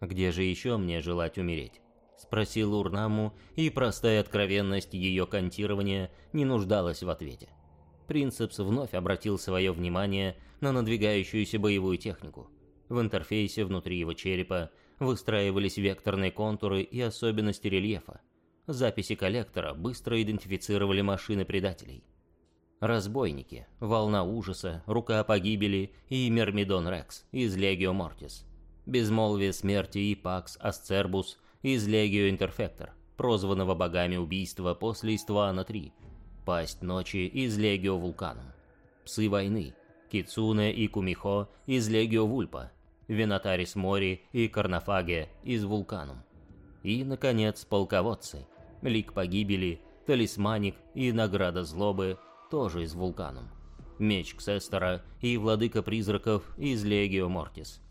Где же еще мне желать умереть? Спросил Урнаму, и простая откровенность ее контирования не нуждалась в ответе. Принцепс вновь обратил свое внимание на надвигающуюся боевую технику. В интерфейсе внутри его черепа выстраивались векторные контуры и особенности рельефа. Записи коллектора быстро идентифицировали машины предателей. Разбойники, Волна Ужаса, Рука Погибели и Мермидон Рекс из Легио Мортис. Безмолвие Смерти и Пакс Асцербус из Легио Интерфектор, прозванного богами убийства после Иствана 3. Пасть Ночи из Легио Вулканум. Псы Войны, Кицуне и Кумихо из Легио Вульпа, Винотарис Мори и Карнафаге из Вулканум. И, наконец, полководцы, Лик Погибели, Талисманик и Награда Злобы тоже из Вулканум. Меч Ксестера и Владыка Призраков из Легио Мортис.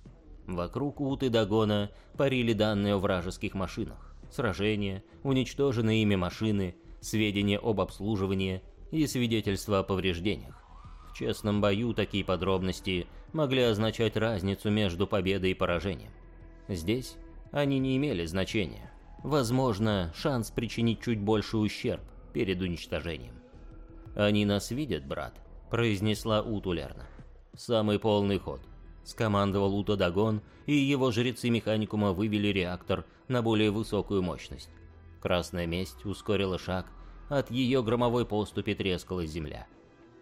Вокруг Уты Дагона парили данные о вражеских машинах, сражения, уничтоженные ими машины, сведения об обслуживании и свидетельства о повреждениях. В честном бою такие подробности могли означать разницу между победой и поражением. Здесь они не имели значения. Возможно, шанс причинить чуть больше ущерб перед уничтожением. «Они нас видят, брат», — произнесла Утулерна. «Самый полный ход», — скомандовал Ута Дагон, и его жрецы механикума вывели реактор на более высокую мощность. Красная месть ускорила шаг, от ее громовой поступи трескалась земля.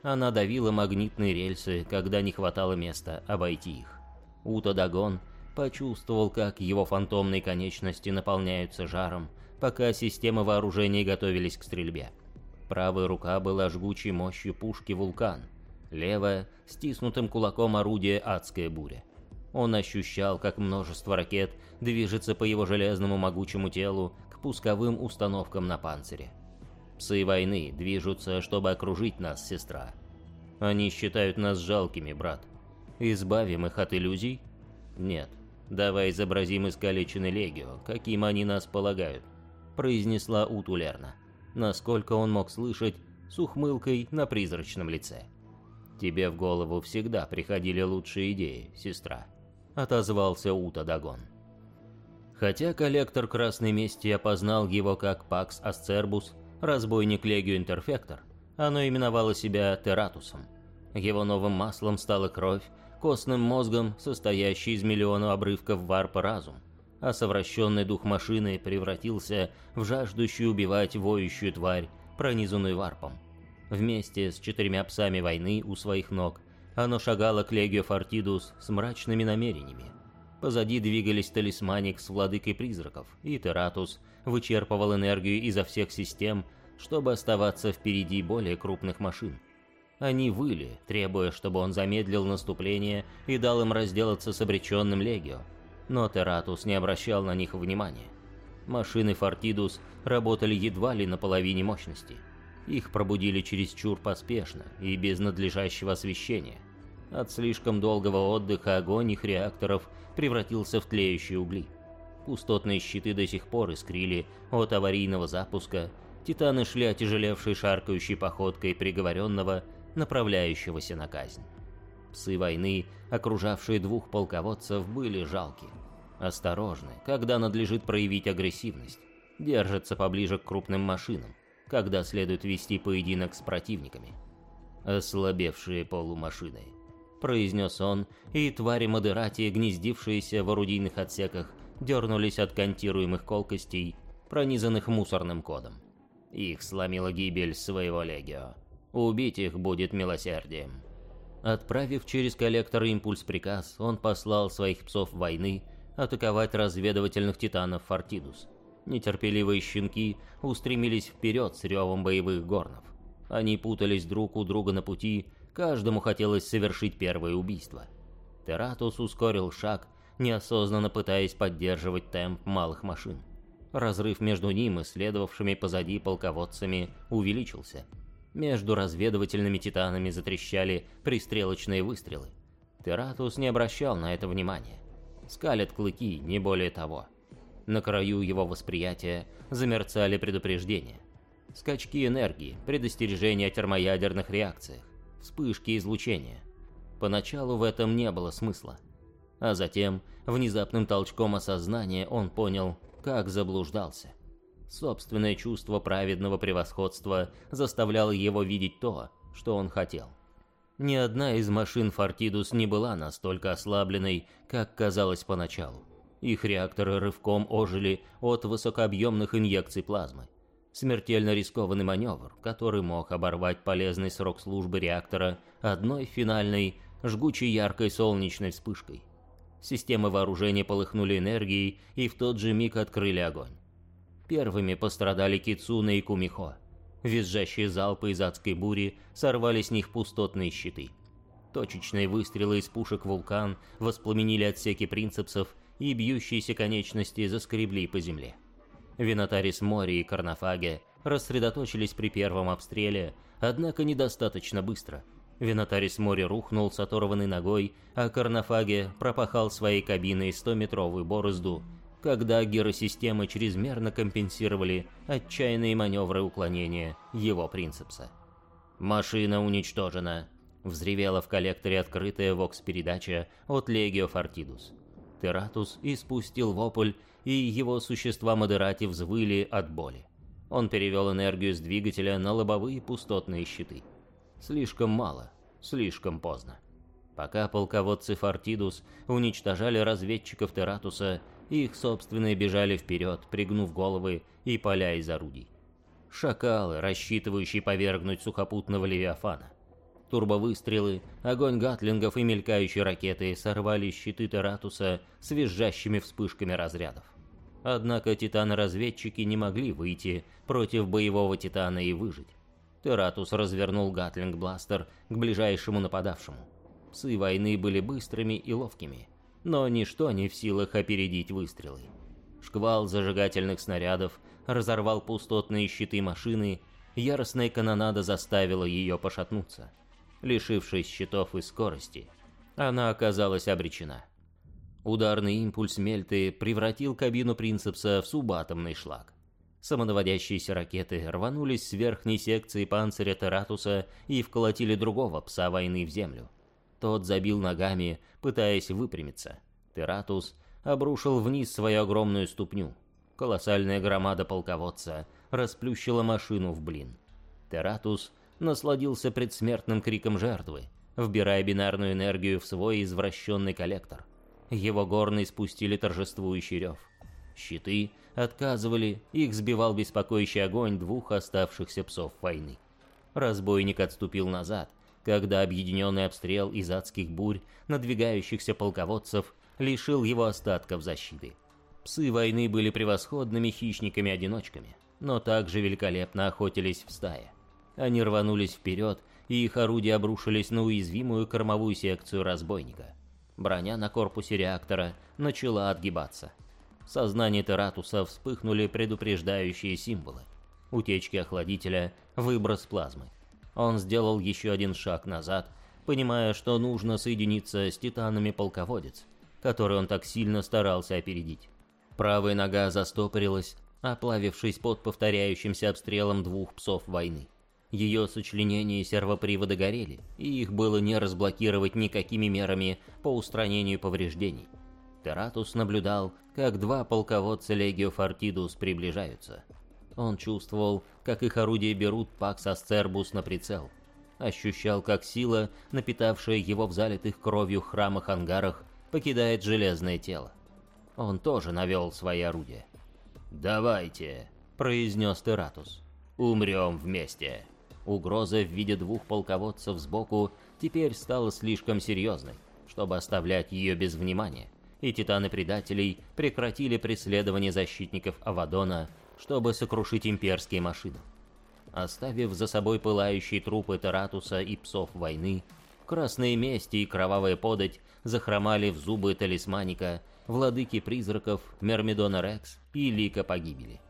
Она давила магнитные рельсы, когда не хватало места обойти их. Ута Дагон почувствовал, как его фантомные конечности наполняются жаром, пока системы вооружения готовились к стрельбе. Правая рука была жгучей мощью пушки «Вулкан», левая — стиснутым кулаком орудия «Адская буря». Он ощущал, как множество ракет движется по его железному могучему телу к пусковым установкам на панцире. Псы войны движутся, чтобы окружить нас, сестра. Они считают нас жалкими, брат. Избавим их от иллюзий? Нет. Давай изобразим искалеченный Легио, каким они нас полагают, произнесла Утулерна насколько он мог слышать, с ухмылкой на призрачном лице. «Тебе в голову всегда приходили лучшие идеи, сестра», — отозвался Ута Дагон. Хотя коллектор Красной Мести опознал его как Пакс Асцербус, разбойник Легио Интерфектор, оно именовало себя Тератусом. Его новым маслом стала кровь, костным мозгом, состоящий из миллиона обрывков варпа разум — а совращенный дух машины превратился в жаждущую убивать воющую тварь, пронизанную варпом. Вместе с четырьмя псами войны у своих ног оно шагало к Легио Фортидус с мрачными намерениями. Позади двигались Талисманик с Владыкой Призраков, и Тератус вычерпывал энергию изо всех систем, чтобы оставаться впереди более крупных машин. Они выли, требуя, чтобы он замедлил наступление и дал им разделаться с обреченным Легио, но Тератус не обращал на них внимания. Машины Фортидус работали едва ли на половине мощности. Их пробудили чересчур поспешно и без надлежащего освещения. От слишком долгого отдыха огонь их реакторов превратился в тлеющие угли. Пустотные щиты до сих пор искрили от аварийного запуска, титаны шли отяжелевшей шаркающей походкой приговоренного, направляющегося на казнь. Псы войны, окружавшие двух полководцев, были жалки. Осторожны, когда надлежит проявить агрессивность. Держатся поближе к крупным машинам, когда следует вести поединок с противниками. «Ослабевшие полумашины», — произнес он, и твари Модерати, гнездившиеся в орудийных отсеках, дернулись от контируемых колкостей, пронизанных мусорным кодом. Их сломила гибель своего легио. Убить их будет милосердием. Отправив через коллектор импульс-приказ, он послал своих псов войны атаковать разведывательных титанов Фортидус. Нетерпеливые щенки устремились вперед с ревом боевых горнов. Они путались друг у друга на пути, каждому хотелось совершить первое убийство. Тератус ускорил шаг, неосознанно пытаясь поддерживать темп малых машин. Разрыв между ним и следовавшими позади полководцами увеличился – между разведывательными титанами затрещали пристрелочные выстрелы. Тератус не обращал на это внимания. Скалят клыки, не более того. На краю его восприятия замерцали предупреждения. Скачки энергии, предостережения о термоядерных реакциях, вспышки излучения. Поначалу в этом не было смысла. А затем, внезапным толчком осознания, он понял, как заблуждался. Собственное чувство праведного превосходства заставляло его видеть то, что он хотел. Ни одна из машин Фортидус не была настолько ослабленной, как казалось поначалу. Их реакторы рывком ожили от высокообъемных инъекций плазмы. Смертельно рискованный маневр, который мог оборвать полезный срок службы реактора одной финальной, жгучей яркой солнечной вспышкой. Системы вооружения полыхнули энергией и в тот же миг открыли огонь. Первыми пострадали Кицуна и Кумихо. Визжащие залпы из адской бури сорвали с них пустотные щиты. Точечные выстрелы из пушек «Вулкан» воспламенили отсеки принципсов, и бьющиеся конечности заскребли по земле. Винотарис Мори и Карнафаге рассредоточились при первом обстреле, однако недостаточно быстро. Винотарис Мори рухнул с оторванной ногой, а Карнафаге пропахал своей кабиной 100-метровую борозду, когда гиросистемы чрезмерно компенсировали отчаянные маневры уклонения его принципса. «Машина уничтожена», — взревела в коллекторе открытая вокс-передача от Легио Фортидус. Тератус испустил вопль, и его существа Модерати взвыли от боли. Он перевел энергию с двигателя на лобовые пустотные щиты. Слишком мало, слишком поздно. Пока полководцы Фортидус уничтожали разведчиков Тератуса, их собственные бежали вперед, пригнув головы и поля из орудий. Шакалы, рассчитывающие повергнуть сухопутного Левиафана. Турбовыстрелы, огонь гатлингов и мелькающие ракеты сорвали щиты Тератуса с визжащими вспышками разрядов. Однако титаны-разведчики не могли выйти против боевого титана и выжить. Тератус развернул гатлинг-бластер к ближайшему нападавшему. Псы войны были быстрыми и ловкими, но ничто не в силах опередить выстрелы. Шквал зажигательных снарядов разорвал пустотные щиты машины, яростная канонада заставила ее пошатнуться – лишившись щитов и скорости, она оказалась обречена. Ударный импульс Мельты превратил кабину Принцепса в субатомный шлак. Самонаводящиеся ракеты рванулись с верхней секции панциря Тератуса и вколотили другого пса войны в землю. Тот забил ногами, пытаясь выпрямиться. Тератус обрушил вниз свою огромную ступню. Колоссальная громада полководца расплющила машину в блин. Тератус насладился предсмертным криком жертвы, вбирая бинарную энергию в свой извращенный коллектор. Его горны спустили торжествующий рев. Щиты отказывали, их сбивал беспокоящий огонь двух оставшихся псов войны. Разбойник отступил назад, когда объединенный обстрел из адских бурь надвигающихся полководцев лишил его остатков защиты. Псы войны были превосходными хищниками-одиночками, но также великолепно охотились в стае. Они рванулись вперед, и их орудия обрушились на уязвимую кормовую секцию разбойника. Броня на корпусе реактора начала отгибаться. В сознании Тератуса вспыхнули предупреждающие символы. Утечки охладителя, выброс плазмы. Он сделал еще один шаг назад, понимая, что нужно соединиться с титанами полководец, который он так сильно старался опередить. Правая нога застопорилась, оплавившись под повторяющимся обстрелом двух псов войны. Ее сочленения и сервоприводы горели, и их было не разблокировать никакими мерами по устранению повреждений. Тератус наблюдал, как два полководца Легио Фортидус приближаются. Он чувствовал, как их орудия берут Пакс Асцербус на прицел. Ощущал, как сила, напитавшая его в залитых кровью храмах-ангарах, покидает железное тело. Он тоже навел свои орудия. «Давайте», — произнес Тератус. «Умрем вместе». Угроза в виде двух полководцев сбоку теперь стала слишком серьезной, чтобы оставлять ее без внимания, и титаны предателей прекратили преследование защитников Авадона, чтобы сокрушить имперские машины. Оставив за собой пылающие трупы Тератуса и псов войны, красные мести и кровавая подать захромали в зубы талисманика, владыки призраков, Мермидона Рекс и Лика погибели.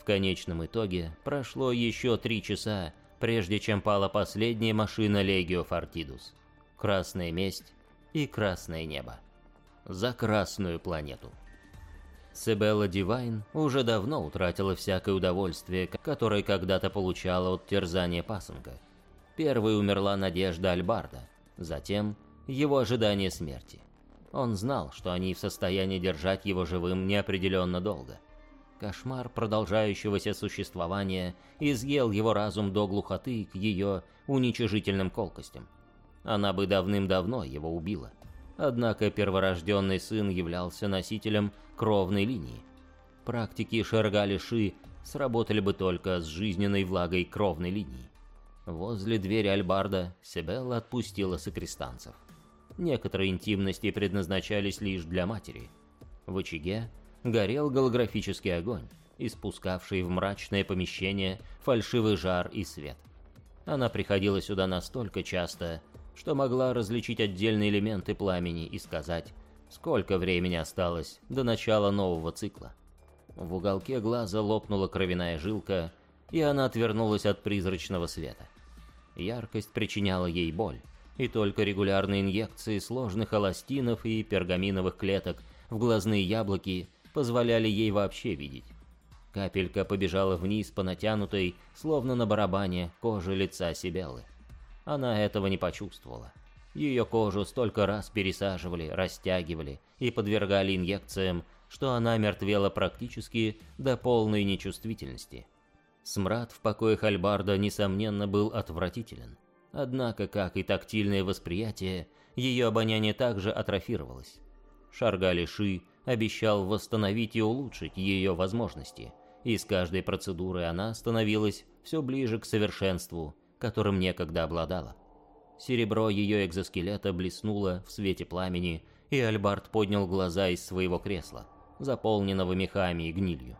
В конечном итоге прошло еще три часа, прежде чем пала последняя машина Легио Фортидус. Красная месть и красное небо. За красную планету. Сибелла Дивайн уже давно утратила всякое удовольствие, которое когда-то получала от терзания пасынка. Первой умерла надежда Альбарда, затем его ожидание смерти. Он знал, что они в состоянии держать его живым неопределенно долго. Кошмар продолжающегося существования изъел его разум до глухоты к ее уничижительным колкостям. Она бы давным-давно его убила. Однако перворожденный сын являлся носителем кровной линии. Практики Шергали-Ши сработали бы только с жизненной влагой кровной линии. Возле двери Альбарда Себелла отпустила сокрестанцев. Некоторые интимности предназначались лишь для матери. В очаге горел голографический огонь, испускавший в мрачное помещение фальшивый жар и свет. Она приходила сюда настолько часто, что могла различить отдельные элементы пламени и сказать, сколько времени осталось до начала нового цикла. В уголке глаза лопнула кровяная жилка, и она отвернулась от призрачного света. Яркость причиняла ей боль, и только регулярные инъекции сложных эластинов и пергаминовых клеток в глазные яблоки позволяли ей вообще видеть. Капелька побежала вниз по натянутой, словно на барабане, коже лица Сибеллы. Она этого не почувствовала. Ее кожу столько раз пересаживали, растягивали и подвергали инъекциям, что она мертвела практически до полной нечувствительности. Смрад в покоях Альбарда, несомненно, был отвратителен. Однако, как и тактильное восприятие, ее обоняние также атрофировалось. Шаргали Ши обещал восстановить и улучшить ее возможности, и с каждой процедурой она становилась все ближе к совершенству, которым некогда обладала. Серебро ее экзоскелета блеснуло в свете пламени, и Альбард поднял глаза из своего кресла, заполненного мехами и гнилью.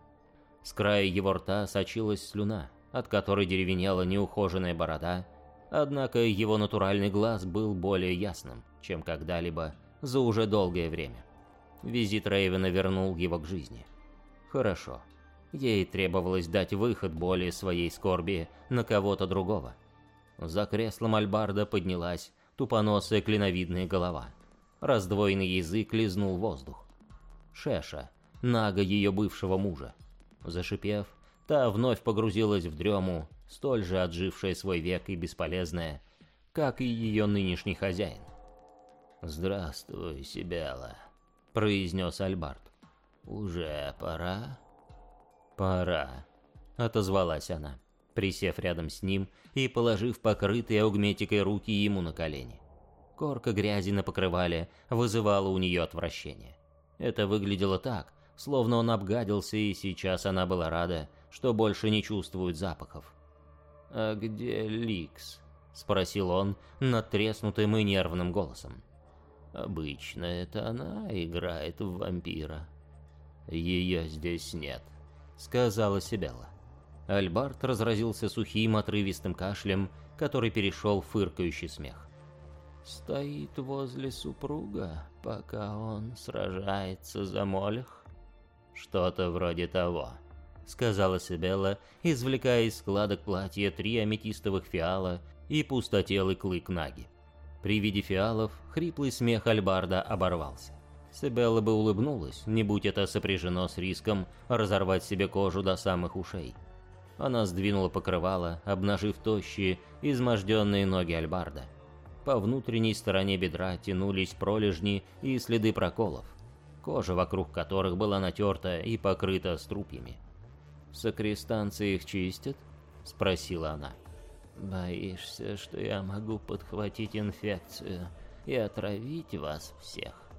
С края его рта сочилась слюна, от которой деревенела неухоженная борода, однако его натуральный глаз был более ясным, чем когда-либо за уже долгое время. Визит Рейвена вернул его к жизни. Хорошо. Ей требовалось дать выход более своей скорби на кого-то другого. За креслом Альбарда поднялась тупоносая клиновидная голова. Раздвоенный язык лизнул воздух. Шеша, нага ее бывшего мужа, Зашипев, та вновь погрузилась в дрему, столь же отжившая свой век и бесполезная, как и ее нынешний хозяин. «Здравствуй, Сибела», — произнес Альбарт. «Уже пора?» «Пора», — отозвалась она, присев рядом с ним и положив покрытые аугметикой руки ему на колени. Корка грязи на покрывале вызывала у нее отвращение. Это выглядело так, словно он обгадился, и сейчас она была рада, что больше не чувствует запахов. «А где Ликс?» — спросил он надтреснутым и нервным голосом. «Обычно это она играет в вампира». «Ее здесь нет», — сказала Сибелла. Альбарт разразился сухим отрывистым кашлем, который перешел в фыркающий смех. «Стоит возле супруга, пока он сражается за Молех?» «Что-то вроде того», — сказала Сибелла, извлекая из складок платья три аметистовых фиала и пустотелый клык Наги. При виде фиалов хриплый смех Альбарда оборвался. Сибелла бы улыбнулась, не будь это сопряжено с риском разорвать себе кожу до самых ушей. Она сдвинула покрывало, обнажив тощие, изможденные ноги Альбарда. По внутренней стороне бедра тянулись пролежни и следы проколов кожа вокруг которых была натерта и покрыта струпьями. «Сокрестанцы их чистят?» — спросила она. «Боишься, что я могу подхватить инфекцию и отравить вас всех?»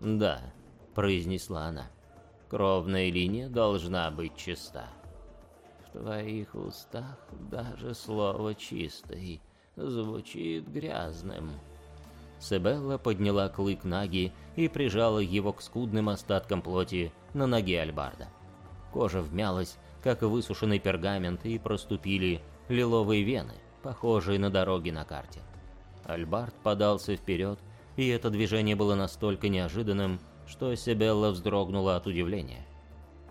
«Да», — произнесла она. «Кровная линия должна быть чиста». «В твоих устах даже слово «чистый» звучит грязным», Сибелла подняла клык Наги и прижала его к скудным остаткам плоти на ноге Альбарда. Кожа вмялась, как высушенный пергамент, и проступили лиловые вены, похожие на дороги на карте. Альбард подался вперед, и это движение было настолько неожиданным, что Сибелла вздрогнула от удивления.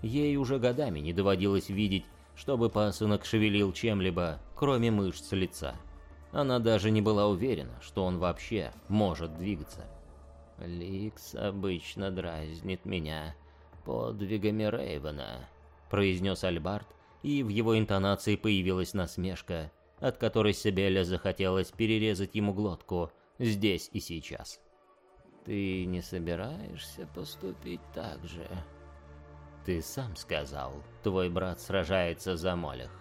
Ей уже годами не доводилось видеть, чтобы пасынок шевелил чем-либо, кроме мышц лица. Она даже не была уверена, что он вообще может двигаться. «Ликс обычно дразнит меня подвигами Рейвена», — произнес Альбарт, и в его интонации появилась насмешка, от которой Сибеля захотелось перерезать ему глотку здесь и сейчас. Ты не собираешься поступить так же? Ты сам сказал, твой брат сражается за Молях,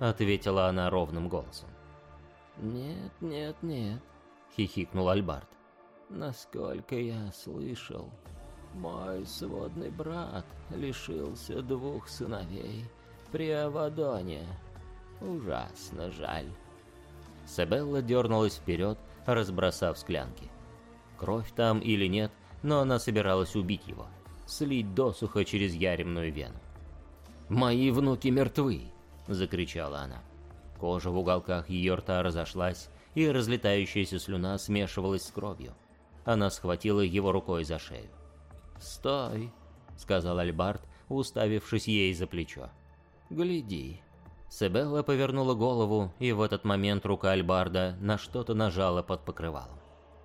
ответила она ровным голосом. Нет, нет, нет, хихикнул Альбарт. Насколько я слышал, мой сводный брат лишился двух сыновей при Авадоне. Ужасно жаль. Сабелла дернулась вперед, разбросав склянки. Кровь там или нет, но она собиралась убить его, слить досуха через яремную вену. «Мои внуки мертвы!» — закричала она. Кожа в уголках ее рта разошлась, и разлетающаяся слюна смешивалась с кровью. Она схватила его рукой за шею. «Стой!» — сказал Альбарт, уставившись ей за плечо. «Гляди!» Себелла повернула голову, и в этот момент рука Альбарда на что-то нажала под покрывалом.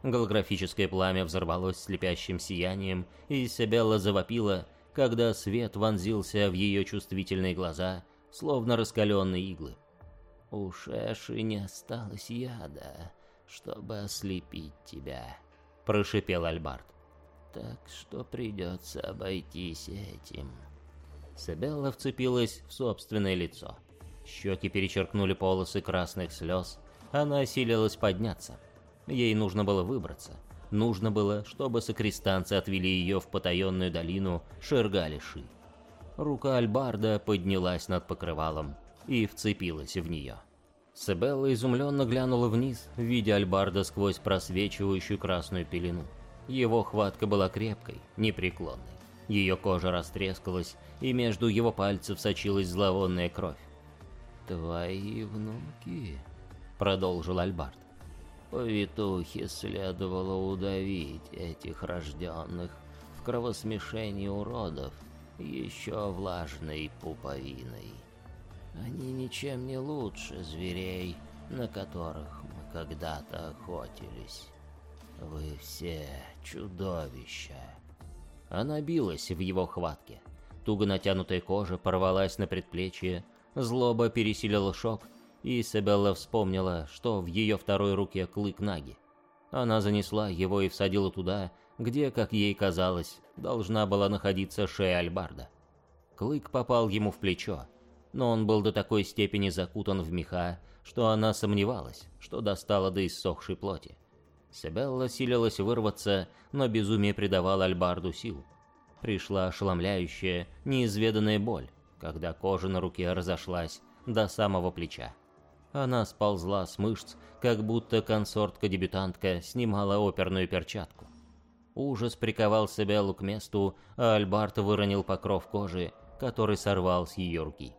Голографическое пламя взорвалось слепящим сиянием, и Себелла завопила, когда свет вонзился в ее чувствительные глаза, словно раскаленные иглы. У Шеши не осталось яда, чтобы ослепить тебя, прошипел Альбарт. Так что придется обойтись этим. Себелла вцепилась в собственное лицо. Щеки перечеркнули полосы красных слез. Она осилилась подняться. Ей нужно было выбраться. Нужно было, чтобы сокрестанцы отвели ее в потаенную долину Шергалиши. Рука Альбарда поднялась над покрывалом и вцепилась в нее. Себелла изумленно глянула вниз, видя Альбарда сквозь просвечивающую красную пелену. Его хватка была крепкой, непреклонной. Ее кожа растрескалась, и между его пальцев сочилась зловонная кровь. «Твои внуки», — продолжил Альбард. «Повитухе следовало удавить этих рожденных в кровосмешении уродов еще влажной пуповиной». Они ничем не лучше зверей, на которых мы когда-то охотились. Вы все чудовища. Она билась в его хватке. Туго натянутая кожа порвалась на предплечье, злоба пересилила шок, и Сабелла вспомнила, что в ее второй руке клык Наги. Она занесла его и всадила туда, где, как ей казалось, должна была находиться шея Альбарда. Клык попал ему в плечо, но он был до такой степени закутан в меха, что она сомневалась, что достала до иссохшей плоти. Себелла силилась вырваться, но безумие придавало Альбарду сил. Пришла ошеломляющая, неизведанная боль, когда кожа на руке разошлась до самого плеча. Она сползла с мышц, как будто консортка-дебютантка снимала оперную перчатку. Ужас приковал Себеллу к месту, а Альбард выронил покров кожи, который сорвал с ее руки.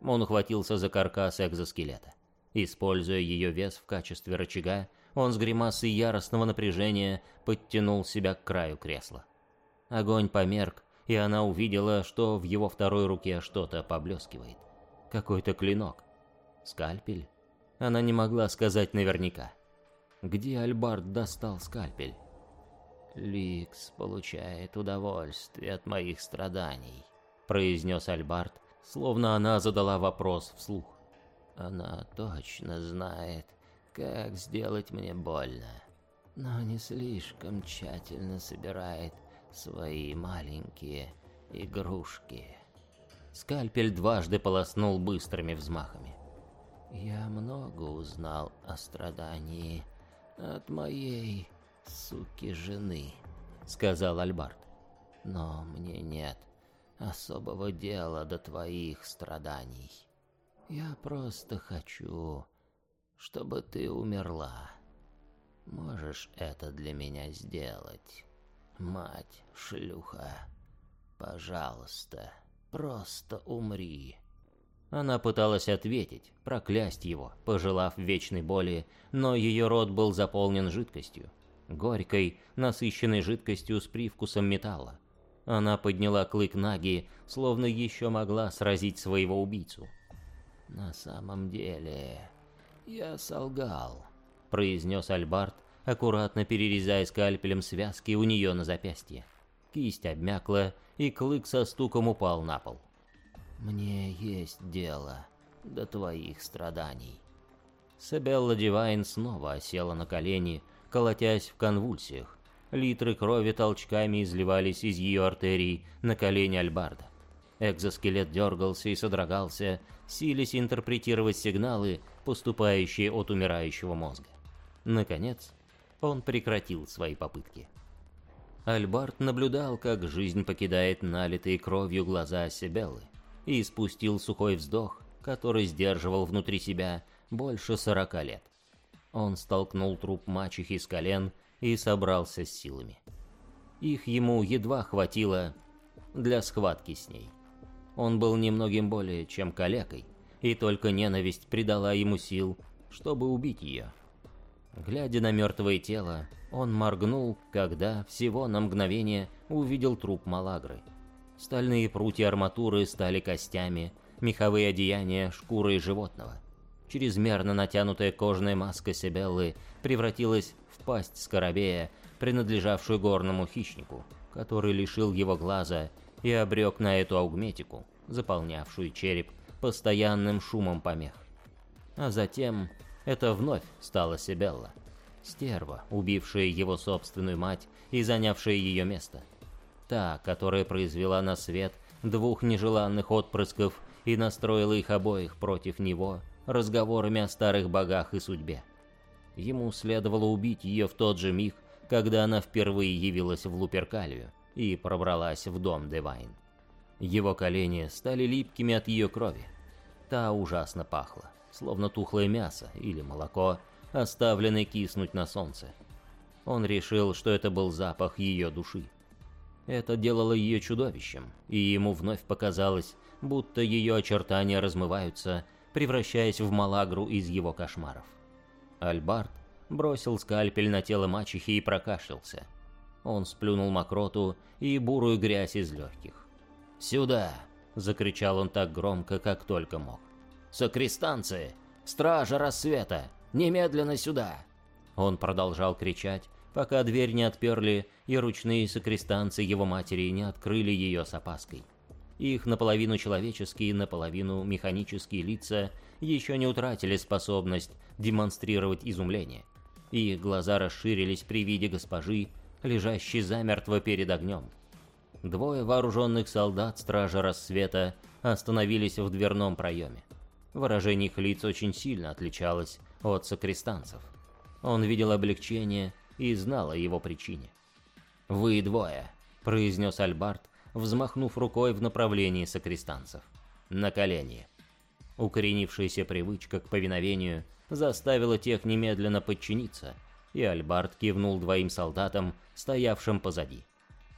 Он ухватился за каркас экзоскелета. Используя ее вес в качестве рычага, он с гримасой яростного напряжения подтянул себя к краю кресла. Огонь померк, и она увидела, что в его второй руке что-то поблескивает. Какой-то клинок. Скальпель? Она не могла сказать наверняка. Где Альбард достал скальпель? «Ликс получает удовольствие от моих страданий», — произнес Альбард, словно она задала вопрос вслух. Она точно знает, как сделать мне больно, но не слишком тщательно собирает свои маленькие игрушки. Скальпель дважды полоснул быстрыми взмахами. Я много узнал о страдании от моей суки жены, сказал Альбарт. Но мне нет особого дела до твоих страданий. Я просто хочу, чтобы ты умерла. Можешь это для меня сделать, мать шлюха? Пожалуйста, просто умри. Она пыталась ответить, проклясть его, пожелав вечной боли, но ее рот был заполнен жидкостью. Горькой, насыщенной жидкостью с привкусом металла. Она подняла клык Наги, словно еще могла сразить своего убийцу. «На самом деле, я солгал», — произнес Альбарт, аккуратно перерезая скальпелем связки у нее на запястье. Кисть обмякла, и клык со стуком упал на пол. «Мне есть дело до твоих страданий». Сабелла Дивайн снова осела на колени, колотясь в конвульсиях, Литры крови толчками изливались из ее артерий на колени Альбарда. Экзоскелет дергался и содрогался, силясь интерпретировать сигналы, поступающие от умирающего мозга. Наконец, он прекратил свои попытки. Альбард наблюдал, как жизнь покидает налитые кровью глаза Сибеллы, и спустил сухой вздох, который сдерживал внутри себя больше сорока лет. Он столкнул труп мачехи с колен и собрался с силами. Их ему едва хватило для схватки с ней. Он был немногим более чем калекой, и только ненависть придала ему сил, чтобы убить ее. Глядя на мертвое тело, он моргнул, когда всего на мгновение увидел труп Малагры. Стальные прутья арматуры стали костями, меховые одеяния – шкурой животного. Чрезмерно натянутая кожаная маска Себеллы превратилась в пасть скоробея, принадлежавшую горному хищнику, который лишил его глаза и обрек на эту аугметику, заполнявшую череп постоянным шумом помех. А затем это вновь стала Себелла. Стерва, убившая его собственную мать и занявшая ее место. Та, которая произвела на свет двух нежеланных отпрысков и настроила их обоих против него разговорами о старых богах и судьбе. Ему следовало убить ее в тот же миг, когда она впервые явилась в Луперкалию и пробралась в дом Девайн. Его колени стали липкими от ее крови. Та ужасно пахла словно тухлое мясо или молоко, оставленное киснуть на солнце. Он решил, что это был запах ее души. Это делало ее чудовищем, и ему вновь показалось, будто ее очертания размываются, превращаясь в малагру из его кошмаров. Альбарт бросил скальпель на тело мачехи и прокашлялся. Он сплюнул мокроту и бурую грязь из легких. «Сюда!» — закричал он так громко, как только мог. Сокрестанцы! Стража рассвета! Немедленно сюда!» Он продолжал кричать, пока дверь не отперли, и ручные сокрестанцы его матери не открыли ее с опаской. Их наполовину человеческие, наполовину механические лица еще не утратили способность демонстрировать изумление. Их глаза расширились при виде госпожи, лежащей замертво перед огнем. Двое вооруженных солдат Стража Рассвета остановились в дверном проеме. Выражение их лиц очень сильно отличалось от сокрестанцев. Он видел облегчение и знал о его причине. «Вы двое», — произнес Альбарт, взмахнув рукой в направлении сокрестанцев. «На колени». Укоренившаяся привычка к повиновению заставила тех немедленно подчиниться, и Альбарт кивнул двоим солдатам, стоявшим позади.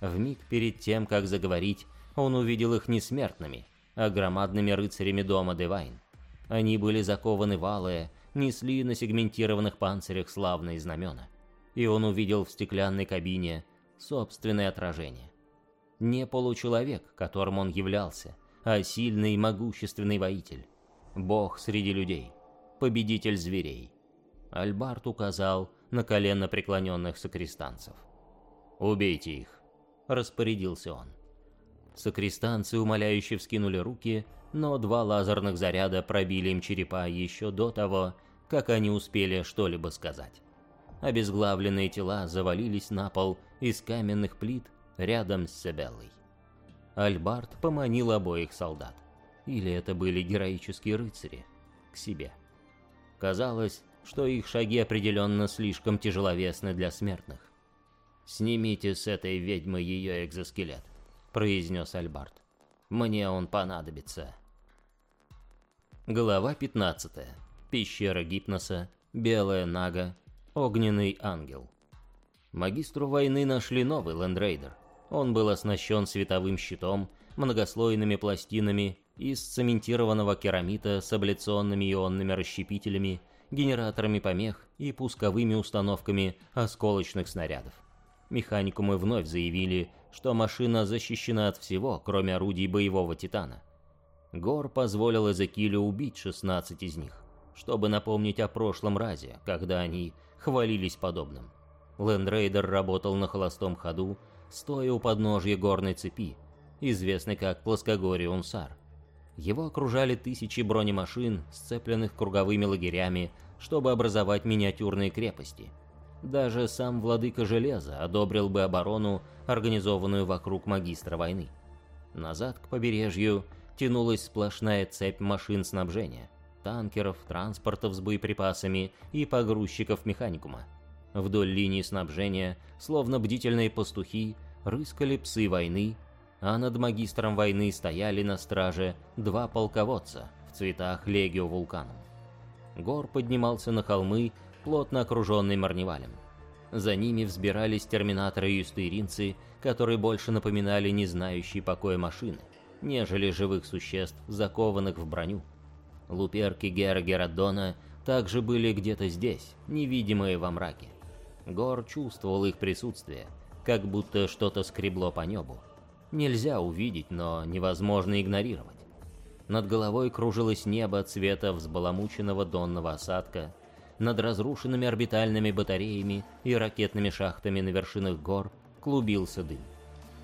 В миг перед тем, как заговорить, он увидел их не смертными, а громадными рыцарями дома Девайн. Они были закованы в несли на сегментированных панцирях славные знамена. И он увидел в стеклянной кабине собственное отражение. Не получеловек, которым он являлся, а сильный и могущественный воитель. Бог среди людей, победитель зверей. Альбарт указал на колено преклоненных сокрестанцев. «Убейте их», — распорядился он. Сокрестанцы умоляюще вскинули руки но два лазерных заряда пробили им черепа еще до того, как они успели что-либо сказать. Обезглавленные тела завалились на пол из каменных плит рядом с Себеллой. Альбарт поманил обоих солдат, или это были героические рыцари, к себе. Казалось, что их шаги определенно слишком тяжеловесны для смертных. «Снимите с этой ведьмы ее экзоскелет», — произнес Альбарт. «Мне он понадобится». Глава 15. Пещера гипноса, белая нага, огненный ангел. Магистру войны нашли новый лендрейдер. Он был оснащен световым щитом, многослойными пластинами из цементированного керамита с абляционными ионными расщепителями, генераторами помех и пусковыми установками осколочных снарядов. Механикумы вновь заявили, что машина защищена от всего, кроме орудий боевого титана. Гор позволил Эзекилю убить 16 из них, чтобы напомнить о прошлом разе, когда они хвалились подобным. Лендрейдер работал на холостом ходу, стоя у подножья горной цепи, известной как плоскогорье Унсар. Его окружали тысячи бронемашин, сцепленных круговыми лагерями, чтобы образовать миниатюрные крепости. Даже сам владыка Железа одобрил бы оборону, организованную вокруг магистра войны. Назад к побережью тянулась сплошная цепь машин снабжения, танкеров, транспортов с боеприпасами и погрузчиков механикума. Вдоль линии снабжения, словно бдительные пастухи, рыскали псы войны, а над магистром войны стояли на страже два полководца в цветах Легио Вулканом. Гор поднимался на холмы, плотно окруженный Марневалем. За ними взбирались терминаторы и юстыринцы, которые больше напоминали не знающие покоя машины, нежели живых существ, закованных в броню. Луперки Гера Герадона также были где-то здесь, невидимые во мраке. Гор чувствовал их присутствие, как будто что-то скребло по небу. Нельзя увидеть, но невозможно игнорировать. Над головой кружилось небо цвета взбаламученного донного осадка, над разрушенными орбитальными батареями и ракетными шахтами на вершинах гор клубился дым.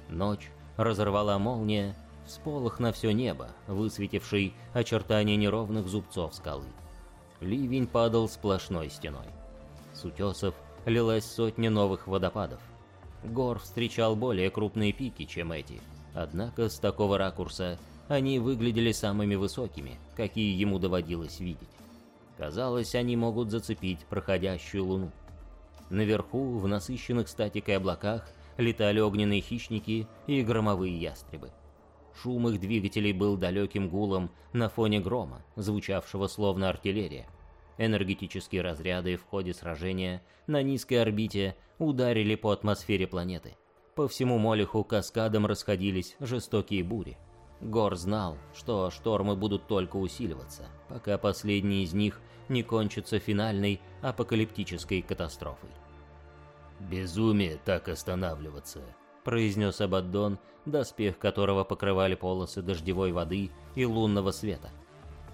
Ночь разорвала молния, всполох на все небо, высветивший очертания неровных зубцов скалы. Ливень падал сплошной стеной. С утесов лилась сотня новых водопадов. Гор встречал более крупные пики, чем эти, однако с такого ракурса они выглядели самыми высокими, какие ему доводилось видеть. Казалось, они могут зацепить проходящую луну. Наверху, в насыщенных статикой облаках, летали огненные хищники и громовые ястребы. Шум их двигателей был далеким гулом на фоне грома, звучавшего словно артиллерия. Энергетические разряды в ходе сражения на низкой орбите ударили по атмосфере планеты. По всему Молиху каскадом расходились жестокие бури. Гор знал, что штормы будут только усиливаться, пока последний из них не кончится финальной апокалиптической катастрофой. «Безумие так останавливаться», — произнес Абаддон, доспех которого покрывали полосы дождевой воды и лунного света.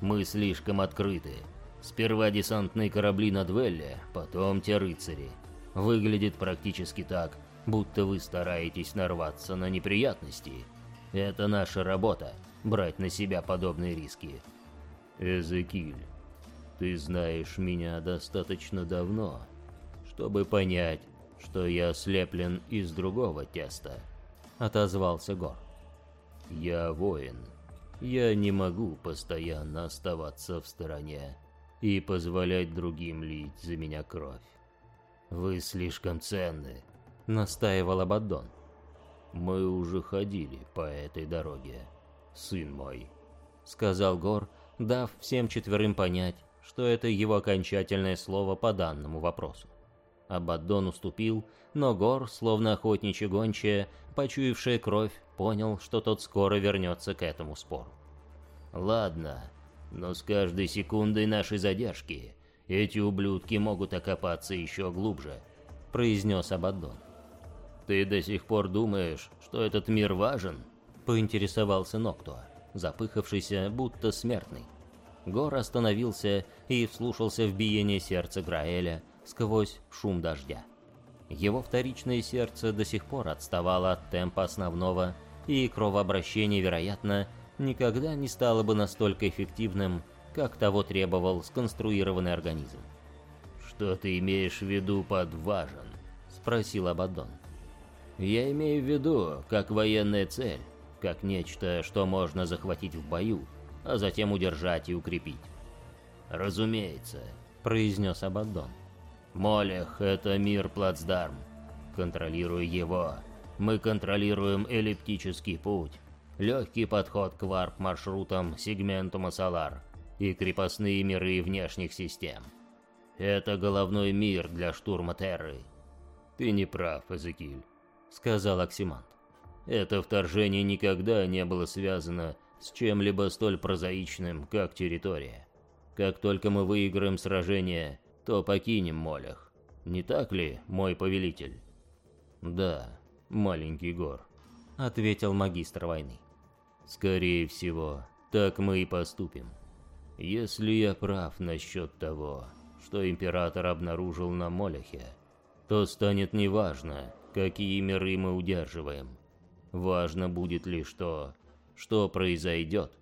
«Мы слишком открыты. Сперва десантные корабли на Двелле, потом те рыцари. Выглядит практически так, будто вы стараетесь нарваться на неприятности». Это наша работа — брать на себя подобные риски. Эзекиль, ты знаешь меня достаточно давно, чтобы понять, что я слеплен из другого теста, — отозвался Гор. Я воин. Я не могу постоянно оставаться в стороне и позволять другим лить за меня кровь. Вы слишком ценны, — настаивал Абаддон. «Мы уже ходили по этой дороге, сын мой», — сказал Гор, дав всем четверым понять, что это его окончательное слово по данному вопросу. Абаддон уступил, но Гор, словно охотничья гончая, почуявшая кровь, понял, что тот скоро вернется к этому спору. «Ладно, но с каждой секундой нашей задержки эти ублюдки могут окопаться еще глубже», — произнес Абаддон. «Ты до сих пор думаешь, что этот мир важен?» — поинтересовался Ноктуа, запыхавшийся, будто смертный. Гор остановился и вслушался в биение сердца Граэля сквозь шум дождя. Его вторичное сердце до сих пор отставало от темпа основного, и кровообращение, вероятно, никогда не стало бы настолько эффективным, как того требовал сконструированный организм. «Что ты имеешь в виду под «важен»?» — спросил Абаддон. Я имею в виду, как военная цель, как нечто, что можно захватить в бою, а затем удержать и укрепить. «Разумеется», — произнес Абаддон. «Молех — это мир-плацдарм. Контролируя его, мы контролируем эллиптический путь, легкий подход к варп-маршрутам сегментума Солар и крепостные миры внешних систем. Это головной мир для штурма Терры. Ты не прав, Эзекиль. — сказал Оксимант. «Это вторжение никогда не было связано с чем-либо столь прозаичным, как территория. Как только мы выиграем сражение, то покинем Молях. Не так ли, мой повелитель?» «Да, маленький гор», — ответил магистр войны. «Скорее всего, так мы и поступим. Если я прав насчет того, что Император обнаружил на Моляхе, то станет неважно, какие миры мы удерживаем. Важно будет лишь то, что произойдет,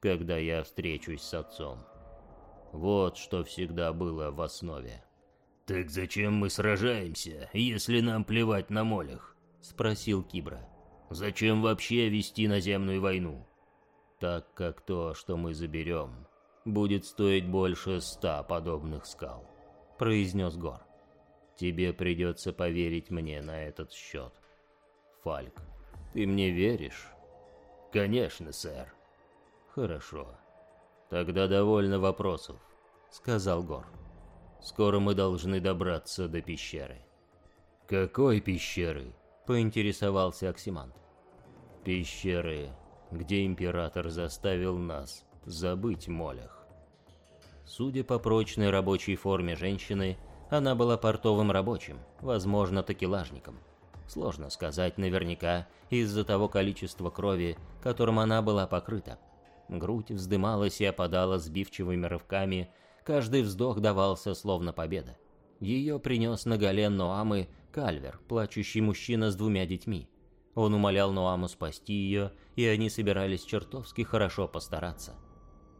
когда я встречусь с отцом. Вот что всегда было в основе. «Так зачем мы сражаемся, если нам плевать на молях?» — спросил Кибра. «Зачем вообще вести наземную войну?» «Так как то, что мы заберем, будет стоить больше ста подобных скал», — произнес Гор. «Тебе придется поверить мне на этот счет. Фальк, ты мне веришь?» «Конечно, сэр». «Хорошо. Тогда довольно вопросов», — сказал Гор. Скоро мы должны добраться до пещеры. Какой пещеры? Поинтересовался Оксимант. Пещеры, где император заставил нас забыть молях. Судя по прочной рабочей форме женщины, она была портовым рабочим, возможно, такелажником. Сложно сказать наверняка из-за того количества крови, которым она была покрыта. Грудь вздымалась и опадала сбивчивыми рывками, Каждый вздох давался словно победа. Ее принес на голен Ноамы Кальвер, плачущий мужчина с двумя детьми. Он умолял Ноаму спасти ее, и они собирались чертовски хорошо постараться.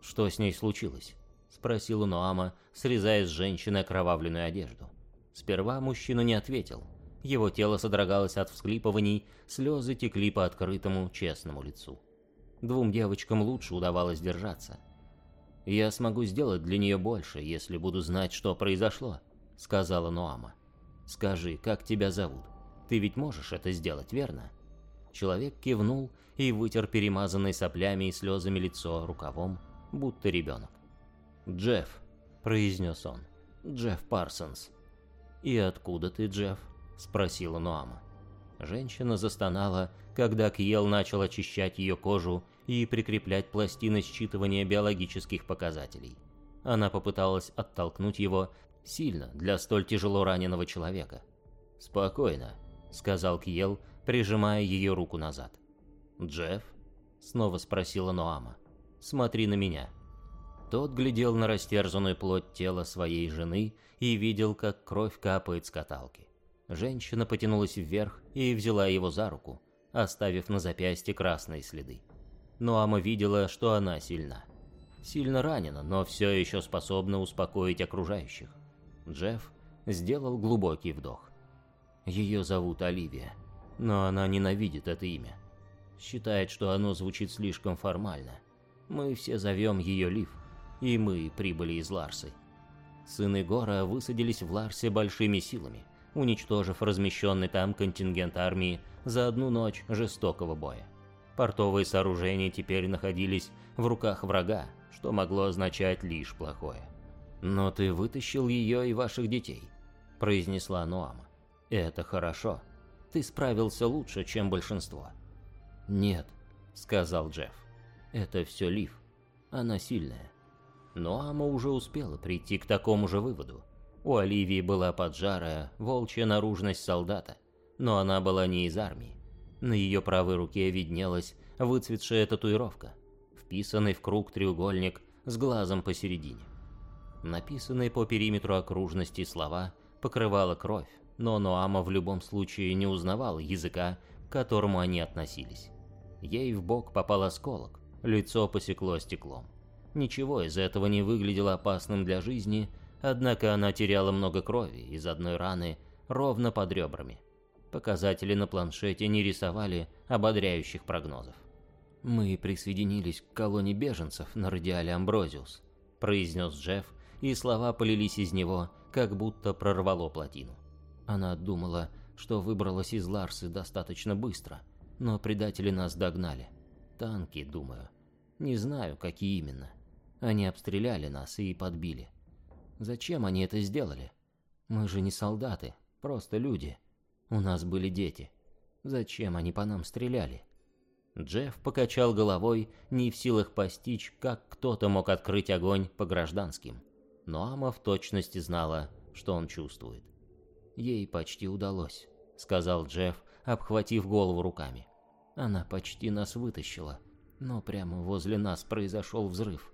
«Что с ней случилось?» — спросил Ноама, срезая с женщины окровавленную одежду. Сперва мужчина не ответил. Его тело содрогалось от всклипываний, слезы текли по открытому, честному лицу. Двум девочкам лучше удавалось держаться. «Я смогу сделать для нее больше, если буду знать, что произошло», — сказала Ноама. «Скажи, как тебя зовут? Ты ведь можешь это сделать, верно?» Человек кивнул и вытер перемазанное соплями и слезами лицо рукавом, будто ребенок. «Джефф», — произнес он, — «Джефф Парсонс». «И откуда ты, Джефф?» — спросила Ноама. Женщина застонала, когда Кьел начал очищать ее кожу и прикреплять пластины считывания биологических показателей. Она попыталась оттолкнуть его сильно для столь тяжело раненого человека. «Спокойно», — сказал Кьел, прижимая ее руку назад. «Джефф?» — снова спросила Ноама. «Смотри на меня». Тот глядел на растерзанную плоть тела своей жены и видел, как кровь капает с каталки. Женщина потянулась вверх и взяла его за руку, оставив на запястье красные следы но Ама видела, что она сильна. Сильно ранена, но все еще способна успокоить окружающих. Джефф сделал глубокий вдох. Ее зовут Оливия, но она ненавидит это имя. Считает, что оно звучит слишком формально. Мы все зовем ее Лив, и мы прибыли из Ларсы. Сыны Гора высадились в Ларсе большими силами, уничтожив размещенный там контингент армии за одну ночь жестокого боя. Портовые сооружения теперь находились в руках врага, что могло означать лишь плохое. «Но ты вытащил ее и ваших детей», — произнесла Нуама. «Это хорошо. Ты справился лучше, чем большинство». «Нет», — сказал Джефф. «Это все Лив. Она сильная». Нуама уже успела прийти к такому же выводу. У Оливии была поджарая, волчья наружность солдата, но она была не из армии. На ее правой руке виднелась выцветшая татуировка, вписанный в круг треугольник с глазом посередине. Написанные по периметру окружности слова покрывала кровь, но Ноама в любом случае не узнавал языка, к которому они относились. Ей в бок попал осколок, лицо посекло стеклом. Ничего из этого не выглядело опасным для жизни, однако она теряла много крови из одной раны ровно под ребрами. Показатели на планшете не рисовали ободряющих прогнозов. «Мы присоединились к колонии беженцев на радиале Амброзиус», — произнес Джефф, и слова полились из него, как будто прорвало плотину. Она думала, что выбралась из Ларсы достаточно быстро, но предатели нас догнали. Танки, думаю. Не знаю, какие именно. Они обстреляли нас и подбили. Зачем они это сделали? Мы же не солдаты, просто люди. У нас были дети. Зачем они по нам стреляли? Джефф покачал головой, не в силах постичь, как кто-то мог открыть огонь по гражданским. Но Ама в точности знала, что он чувствует. «Ей почти удалось», — сказал Джефф, обхватив голову руками. «Она почти нас вытащила, но прямо возле нас произошел взрыв.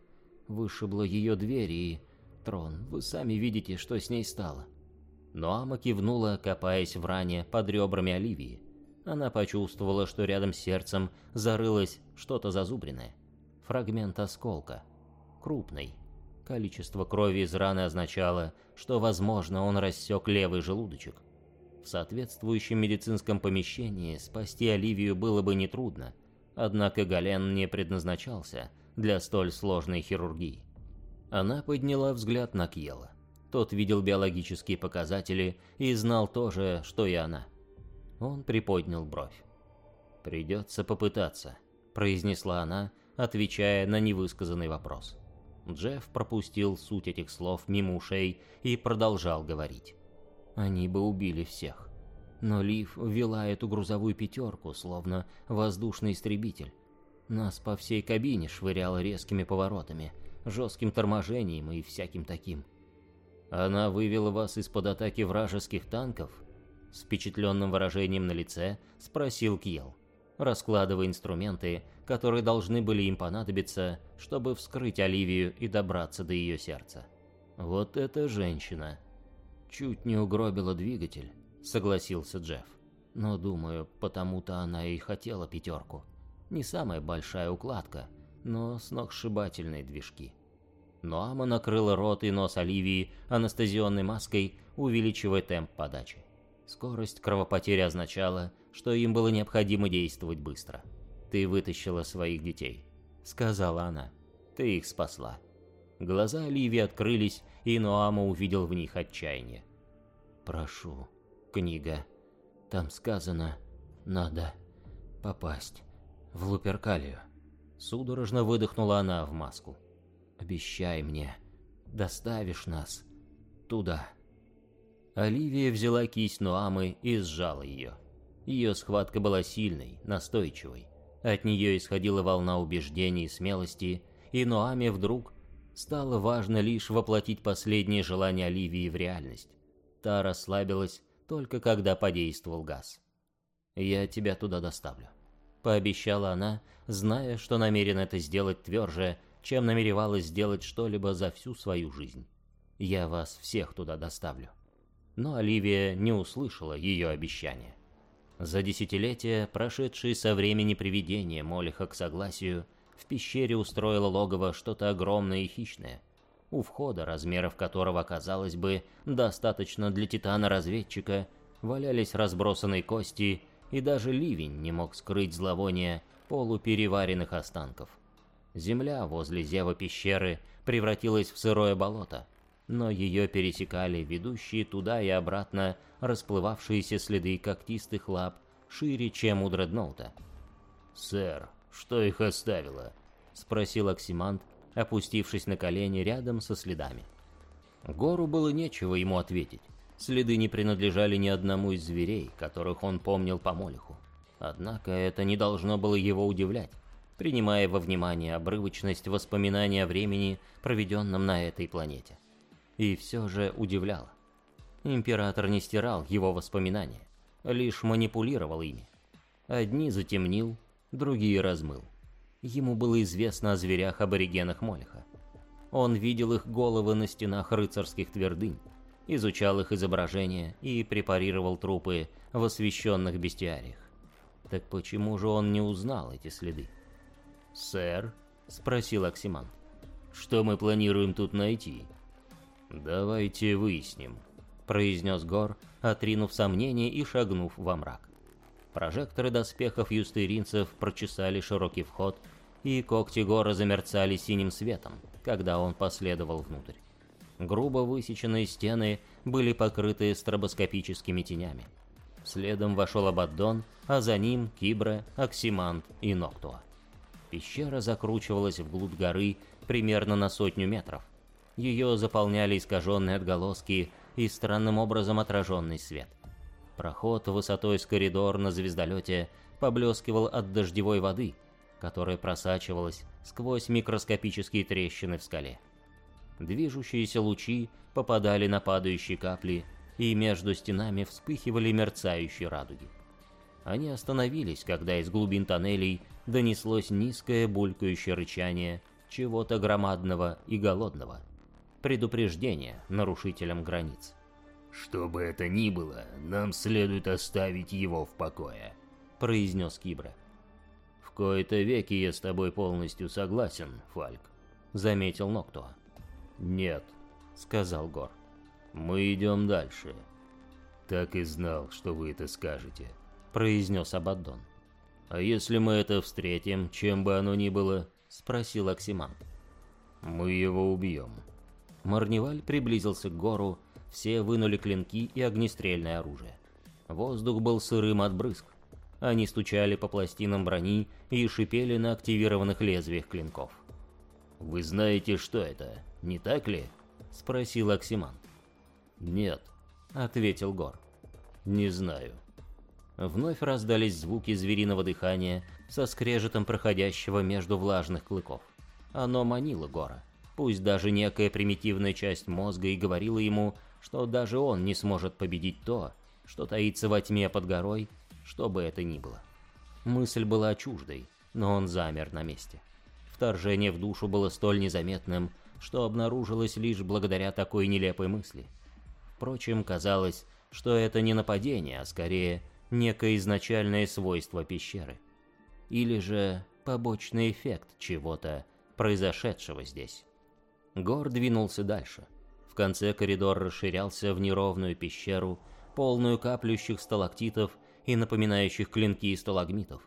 Вышибло ее дверь и... Трон, вы сами видите, что с ней стало. Но Ама кивнула, копаясь в ране под ребрами Оливии. Она почувствовала, что рядом с сердцем зарылось что-то зазубренное. Фрагмент осколка. Крупный. Количество крови из раны означало, что, возможно, он рассек левый желудочек. В соответствующем медицинском помещении спасти Оливию было бы нетрудно, однако Гален не предназначался для столь сложной хирургии. Она подняла взгляд на Кьела. Тот видел биологические показатели и знал то же, что и она. Он приподнял бровь. «Придется попытаться», — произнесла она, отвечая на невысказанный вопрос. Джефф пропустил суть этих слов мимо ушей и продолжал говорить. Они бы убили всех. Но Лив вела эту грузовую пятерку, словно воздушный истребитель. Нас по всей кабине швыряло резкими поворотами, жестким торможением и всяким таким. Она вывела вас из-под атаки вражеских танков? С впечатленным выражением на лице спросил Кьел раскладывая инструменты, которые должны были им понадобиться, чтобы вскрыть Оливию и добраться до ее сердца. Вот эта женщина. Чуть не угробила двигатель, согласился Джефф. Но, думаю, потому-то она и хотела пятерку. Не самая большая укладка, но сногсшибательные движки. Ноама накрыла рот и нос Оливии анестезионной маской, увеличивая темп подачи. Скорость кровопотери означала, что им было необходимо действовать быстро. «Ты вытащила своих детей», — сказала она. «Ты их спасла». Глаза Оливии открылись, и Ноама увидел в них отчаяние. «Прошу, книга. Там сказано, надо попасть в Луперкалию». Судорожно выдохнула она в маску. «Обещай мне, доставишь нас туда». Оливия взяла кисть Ноамы и сжала ее. Ее схватка была сильной, настойчивой. От нее исходила волна убеждений и смелости, и Ноаме вдруг стало важно лишь воплотить последнее желание Оливии в реальность. Та расслабилась только когда подействовал газ. «Я тебя туда доставлю», — пообещала она, зная, что намерена это сделать тверже, чем намеревалась сделать что-либо за всю свою жизнь. «Я вас всех туда доставлю». Но Оливия не услышала ее обещания. За десятилетия, прошедшие со времени приведения Молиха к согласию, в пещере устроило логово что-то огромное и хищное, у входа, размеров которого, казалось бы, достаточно для титана-разведчика, валялись разбросанные кости, и даже ливень не мог скрыть зловоние полупереваренных останков. Земля возле зева пещеры превратилась в сырое болото, но ее пересекали ведущие туда и обратно расплывавшиеся следы когтистых лап шире, чем у дредноута. «Сэр, что их оставило?» — спросил Оксимант, опустившись на колени рядом со следами. Гору было нечего ему ответить. Следы не принадлежали ни одному из зверей, которых он помнил по Молиху. Однако это не должно было его удивлять, принимая во внимание обрывочность воспоминаний о времени, проведенном на этой планете. И все же удивляло. Император не стирал его воспоминания, лишь манипулировал ими. Одни затемнил, другие размыл. Ему было известно о зверях-аборигенах Молиха. Он видел их головы на стенах рыцарских твердынь, изучал их изображения и препарировал трупы в освещенных бестиариях. Так почему же он не узнал эти следы? «Сэр?» — спросил Оксиман. «Что мы планируем тут найти?» «Давайте выясним», — произнес Гор, отринув сомнения и шагнув во мрак. Прожекторы доспехов юстеринцев прочесали широкий вход, и когти Гора замерцали синим светом, когда он последовал внутрь. Грубо высеченные стены были покрыты стробоскопическими тенями. Следом вошел Абаддон, а за ним Кибра, Оксимант и Ноктуа. Пещера закручивалась вглубь горы примерно на сотню метров, ее заполняли искаженные отголоски и странным образом отраженный свет. Проход высотой с коридор на звездолете поблескивал от дождевой воды, которая просачивалась сквозь микроскопические трещины в скале. Движущиеся лучи попадали на падающие капли, и между стенами вспыхивали мерцающие радуги. Они остановились, когда из глубин тоннелей донеслось низкое булькающее рычание чего-то громадного и голодного – предупреждение нарушителям границ. «Что бы это ни было, нам следует оставить его в покое», — произнес Кибра. «В кои-то веки я с тобой полностью согласен, Фальк», — заметил Ноктуа. «Нет», — сказал Гор. «Мы идем дальше». «Так и знал, что вы это скажете», — произнес Абаддон. «А если мы это встретим, чем бы оно ни было?» — спросил Оксимант. «Мы его убьем». Марневаль приблизился к гору, все вынули клинки и огнестрельное оружие. Воздух был сырым от брызг. Они стучали по пластинам брони и шипели на активированных лезвиях клинков. «Вы знаете, что это, не так ли?» — спросил Оксимант. «Нет», — ответил Гор. «Не знаю». Вновь раздались звуки звериного дыхания со скрежетом проходящего между влажных клыков. Оно манило Гора. Пусть даже некая примитивная часть мозга и говорила ему, что даже он не сможет победить то, что таится во тьме под горой, что бы это ни было. Мысль была чуждой, но он замер на месте. Вторжение в душу было столь незаметным, что обнаружилось лишь благодаря такой нелепой мысли. Впрочем, казалось, что это не нападение, а скорее некое изначальное свойство пещеры. Или же побочный эффект чего-то, произошедшего здесь. Гор двинулся дальше. В конце коридор расширялся в неровную пещеру, полную каплющих сталактитов и напоминающих клинки сталагмитов.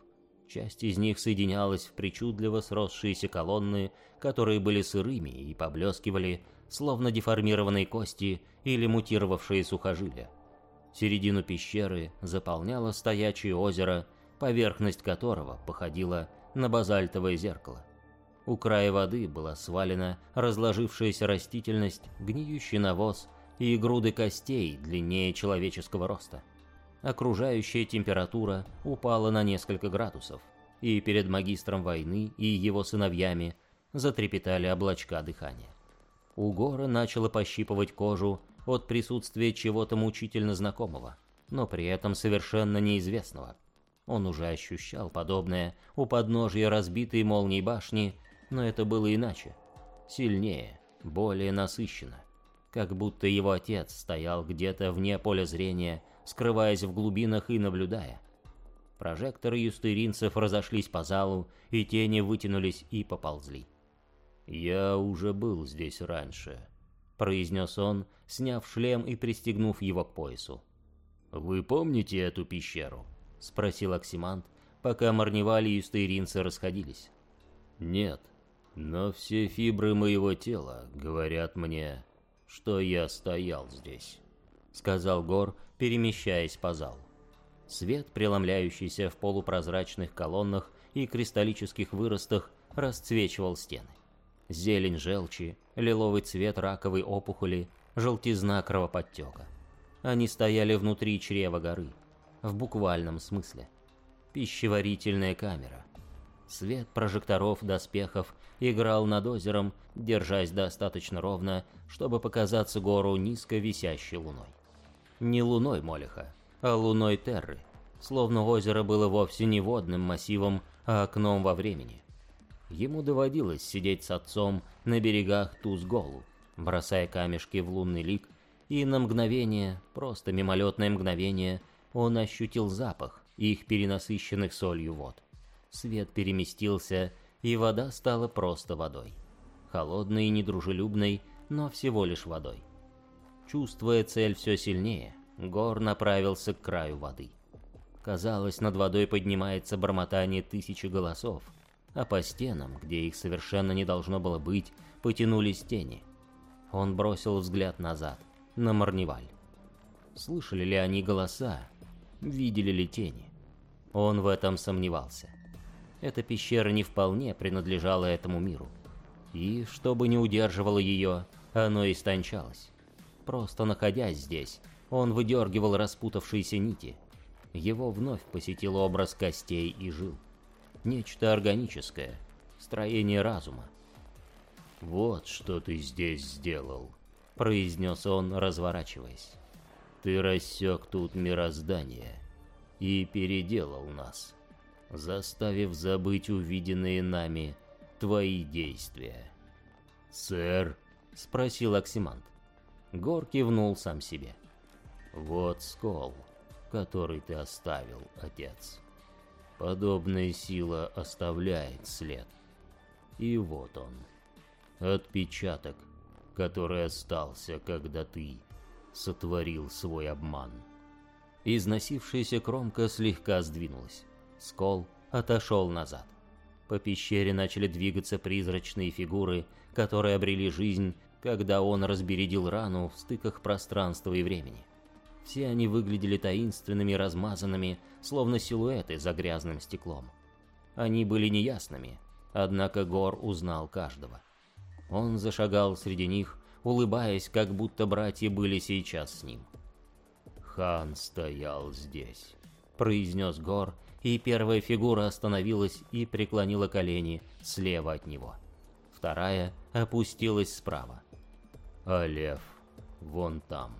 Часть из них соединялась в причудливо сросшиеся колонны, которые были сырыми и поблескивали, словно деформированные кости или мутировавшие сухожилия. Середину пещеры заполняло стоячее озеро, поверхность которого походила на базальтовое зеркало. У края воды была свалена разложившаяся растительность, гниющий навоз и груды костей длиннее человеческого роста. Окружающая температура упала на несколько градусов, и перед магистром войны и его сыновьями затрепетали облачка дыхания. У Гора начало пощипывать кожу от присутствия чего-то мучительно знакомого, но при этом совершенно неизвестного. Он уже ощущал подобное у подножия разбитой молнией башни но это было иначе. Сильнее, более насыщенно. Как будто его отец стоял где-то вне поля зрения, скрываясь в глубинах и наблюдая. Прожекторы юстеринцев разошлись по залу, и тени вытянулись и поползли. «Я уже был здесь раньше», — произнес он, сняв шлем и пристегнув его к поясу. «Вы помните эту пещеру?» — спросил Оксимант, пока Марневали и юстеринцы расходились. «Нет», но все фибры моего тела говорят мне, что я стоял здесь», — сказал Гор, перемещаясь по залу. Свет, преломляющийся в полупрозрачных колоннах и кристаллических выростах, расцвечивал стены. Зелень желчи, лиловый цвет раковой опухоли, желтизна кровоподтека. Они стояли внутри чрева горы, в буквальном смысле. Пищеварительная камера. Свет прожекторов доспехов играл над озером, держась достаточно ровно, чтобы показаться гору низко висящей луной. Не луной Молиха, а луной Терры, словно озеро было вовсе не водным массивом, а окном во времени. Ему доводилось сидеть с отцом на берегах Тузголу, бросая камешки в лунный лик, и на мгновение, просто мимолетное мгновение, он ощутил запах их перенасыщенных солью вод. Свет переместился и вода стала просто водой. Холодной и недружелюбной, но всего лишь водой. Чувствуя цель все сильнее, Гор направился к краю воды. Казалось, над водой поднимается бормотание тысячи голосов, а по стенам, где их совершенно не должно было быть, потянулись тени. Он бросил взгляд назад, на Марневаль. Слышали ли они голоса? Видели ли тени? Он в этом сомневался эта пещера не вполне принадлежала этому миру. И, чтобы не удерживало ее, оно истончалось. Просто находясь здесь, он выдергивал распутавшиеся нити. Его вновь посетил образ костей и жил. Нечто органическое, строение разума. «Вот что ты здесь сделал», — произнес он, разворачиваясь. «Ты рассек тут мироздание и переделал нас» заставив забыть увиденные нами твои действия. «Сэр?» — спросил Оксимант. Гор кивнул сам себе. «Вот скол, который ты оставил, отец. Подобная сила оставляет след. И вот он, отпечаток, который остался, когда ты сотворил свой обман. Износившаяся кромка слегка сдвинулась. Скол отошел назад. По пещере начали двигаться призрачные фигуры, которые обрели жизнь, когда он разбередил рану в стыках пространства и времени. Все они выглядели таинственными, размазанными, словно силуэты за грязным стеклом. Они были неясными, однако Гор узнал каждого. Он зашагал среди них, улыбаясь, как будто братья были сейчас с ним. «Хан стоял здесь», — произнес Гор, и первая фигура остановилась и преклонила колени слева от него. Вторая опустилась справа. «А лев вон там».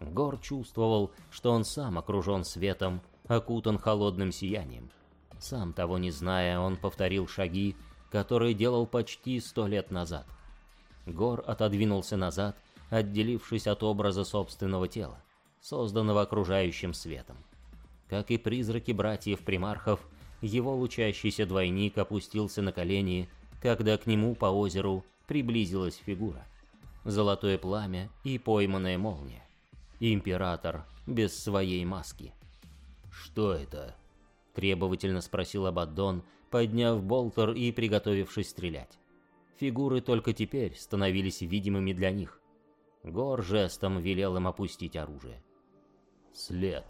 Гор чувствовал, что он сам окружен светом, окутан холодным сиянием. Сам того не зная, он повторил шаги, которые делал почти сто лет назад. Гор отодвинулся назад, отделившись от образа собственного тела, созданного окружающим светом. Как и призраки братьев-примархов, его лучащийся двойник опустился на колени, когда к нему по озеру приблизилась фигура. Золотое пламя и пойманная молния. Император без своей маски. «Что это?» — требовательно спросил Абаддон, подняв болтер и приготовившись стрелять. Фигуры только теперь становились видимыми для них. Гор жестом велел им опустить оружие. «След»,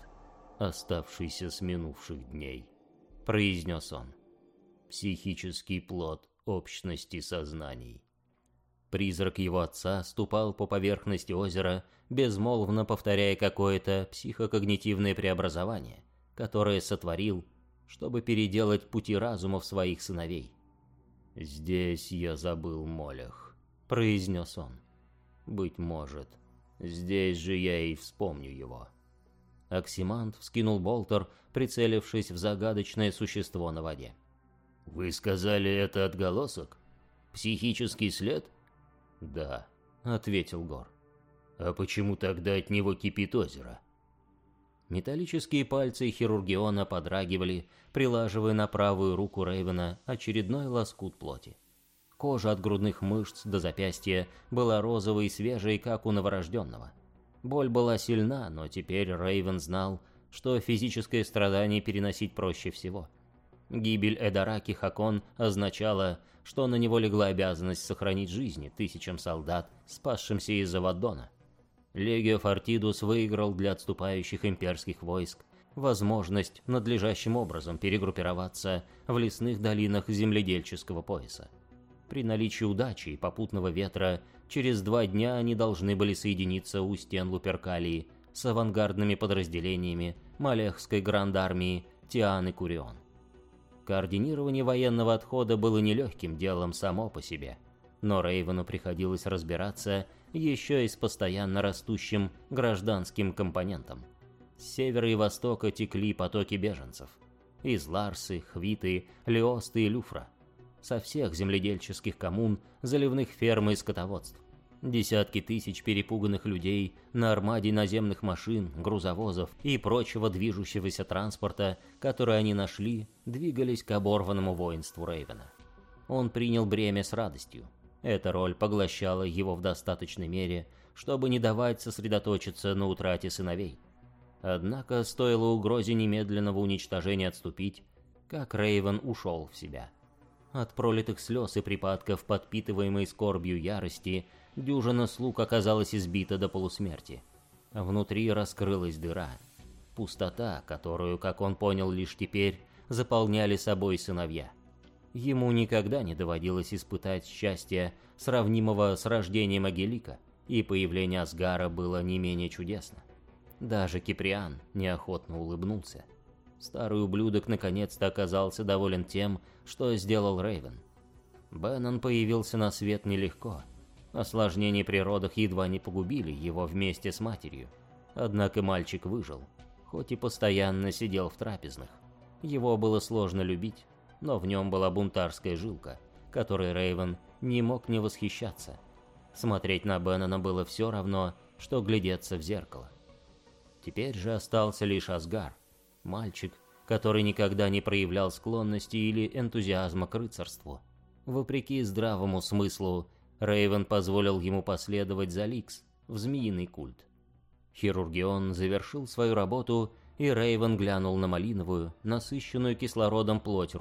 оставшийся с минувших дней», — произнес он. «Психический плод общности сознаний». Призрак его отца ступал по поверхности озера, безмолвно повторяя какое-то психокогнитивное преобразование, которое сотворил, чтобы переделать пути разумов своих сыновей. «Здесь я забыл Молях», — произнес он. «Быть может, здесь же я и вспомню его». Оксимант вскинул болтер, прицелившись в загадочное существо на воде. «Вы сказали, это отголосок? Психический след?» «Да», — ответил Гор. «А почему тогда от него кипит озеро?» Металлические пальцы хирургиона подрагивали, прилаживая на правую руку Рейвена очередной лоскут плоти. Кожа от грудных мышц до запястья была розовой и свежей, как у новорожденного. Боль была сильна, но теперь Рейвен знал, что физическое страдание переносить проще всего. Гибель Эдараки Хакон означала, что на него легла обязанность сохранить жизни тысячам солдат, спасшимся из Аваддона. Легио Фортидус выиграл для отступающих имперских войск возможность надлежащим образом перегруппироваться в лесных долинах земледельческого пояса. При наличии удачи и попутного ветра Через два дня они должны были соединиться у стен Луперкалии с авангардными подразделениями Малехской грандармии Тиан и Курион. Координирование военного отхода было нелегким делом само по себе, но Рейвену приходилось разбираться еще и с постоянно растущим гражданским компонентом. С севера и востока текли потоки беженцев. Из Ларсы, Хвиты, Леосты и Люфра – со всех земледельческих коммун, заливных ферм и скотоводств. Десятки тысяч перепуганных людей на армаде наземных машин, грузовозов и прочего движущегося транспорта, который они нашли, двигались к оборванному воинству Рейвена. Он принял бремя с радостью. Эта роль поглощала его в достаточной мере, чтобы не давать сосредоточиться на утрате сыновей. Однако стоило угрозе немедленного уничтожения отступить, как Рейвен ушел в себя. От пролитых слез и припадков, подпитываемой скорбью ярости, дюжина слуг оказалась избита до полусмерти. Внутри раскрылась дыра. Пустота, которую, как он понял лишь теперь, заполняли собой сыновья. Ему никогда не доводилось испытать счастья, сравнимого с рождением Агелика, и появление Асгара было не менее чудесно. Даже Киприан неохотно улыбнулся. Старый ублюдок наконец-то оказался доволен тем, что сделал Рейвен. Беннон появился на свет нелегко. Осложнения при родах едва не погубили его вместе с матерью. Однако мальчик выжил, хоть и постоянно сидел в трапезных. Его было сложно любить, но в нем была бунтарская жилка, которой Рейвен не мог не восхищаться. Смотреть на Беннона было все равно, что глядеться в зеркало. Теперь же остался лишь Асгар, Мальчик, который никогда не проявлял склонности или энтузиазма к рыцарству. Вопреки здравому смыслу, Рейвен позволил ему последовать за Ликс в змеиный культ. Хирургион завершил свою работу, и Рейвен глянул на малиновую, насыщенную кислородом плоть